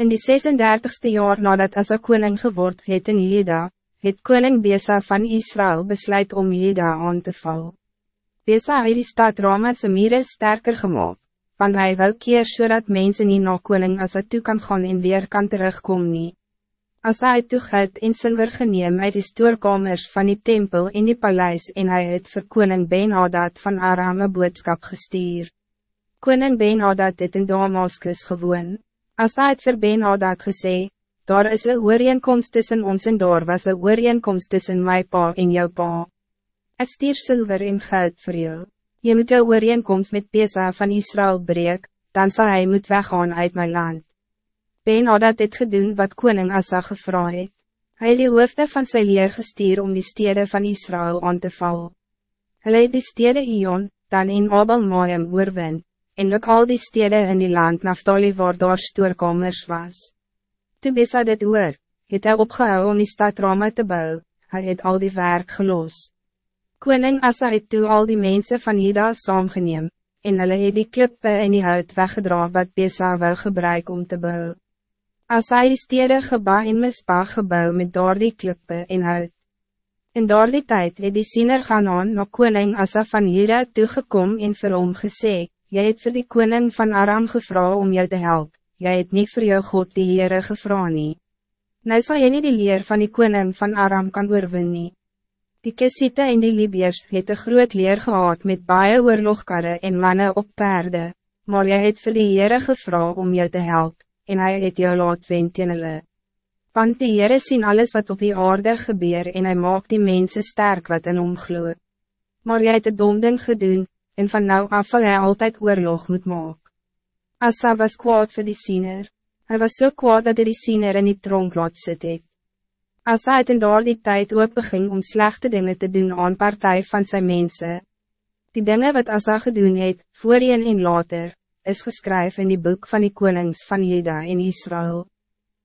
In die 36e jaar nadat Asa koning geword het in Juda, het koning Besa van Israël besluit om Juda aan te val. Besa het die stad Rama se mire sterker gemaakt, want hij wil keer zodat so mensen niet naar koning Asa toe kan gaan en weer kan terugkomen nie. Asa het toe geld en silver geneem uit die stoorkamers van die tempel in die paleis en hij het vir koning Ben-Hadad van Aram boodskap gestuur. Koning Ben-Hadad het in Damaskus gewoon. Asa het vir Ben-Hadad gesê, daar is een ooreenkomst tussen ons en daar was een ooreenkomst tussen my pa en jou pa. Ik stier zilver en geld voor jou. Je moet jou ooreenkomst met Pesa van Israël breek, dan zal hij moet weggaan uit mijn land. Ben had dit gedoen wat koning Asa gevra het. Hy het die hoofde van sy leer gestuur om die steden van Israël aan te val. Hy het die stede Ion, dan in Abel Maim oorwin, en ook al die steden in die land Naftali waar daar stoorkamers was. Toe Besa dit oor, het hy opgehou om die stad Rama te bouwen, hij het al die werk gelost. Koning Asa het toe al die mensen van Juda saamgeneem, en hulle het die klippe en die hout weggedra wat Besa wil gebruik om te bouwen. Asa het die stede geba en mispa gebouw met daar die klippe en hout. In daar die tijd het die siener gaan aan na koning Asa van Juda toegekom en vir hom gesê, Jy het vir die koning van Aram gevra om jou te helpen. jy het niet voor jou God die Heere gevra nie. Nou sal jy nie die leer van die koning van Aram kan oorwin nie. Die Kessiete en die Libiërs het een groot leer gehad met baie oorlogkarre en mannen op perde, maar jy het vir die Heere gevra om jou te helpen, en hij het jou laat wend teen hulle. Want die Heere sien alles wat op die aarde gebeur en hij maakt die mensen sterk wat in omgloe. Maar jy het het dom gedoen, en van nou af zal hij altijd oorlog moet maak. Asa was kwaad voor die siener. Hij was zo so kwaad dat hij die siener in die tronk laat sit het. Asa het in daar die tijd ook begin om slechte dingen te doen aan partij van zijn mensen. Die dingen wat Asa gedoen het, voorheen en later, is geschreven in die boek van die konings van Juda in Israël.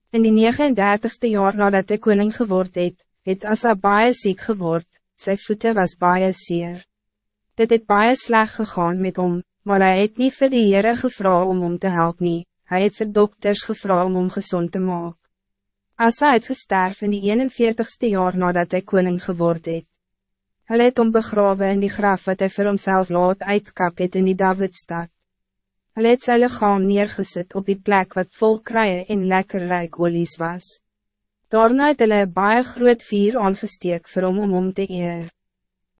In die 39ste jaar nadat de koning geword het, het Asa baie ziek geword, sy voete was baie seer. Dit het baie sleg gegaan met hom, maar hij het niet vir die Heere gevra om hom te helpen, nie, hy het vir dokters gevra om hom gezond te maken. Asa het gesterf in die 41ste jaar nadat hij koning geword het. Hy het om begrawe in die graf wat hij vir homself laat uitkap het in die Davidstad. Hy het sy lichaam neergesit op die plek wat vol kruie en lekker rijk olies was. Daarna het hulle baie groot vier aangesteek vir hom om om te eer.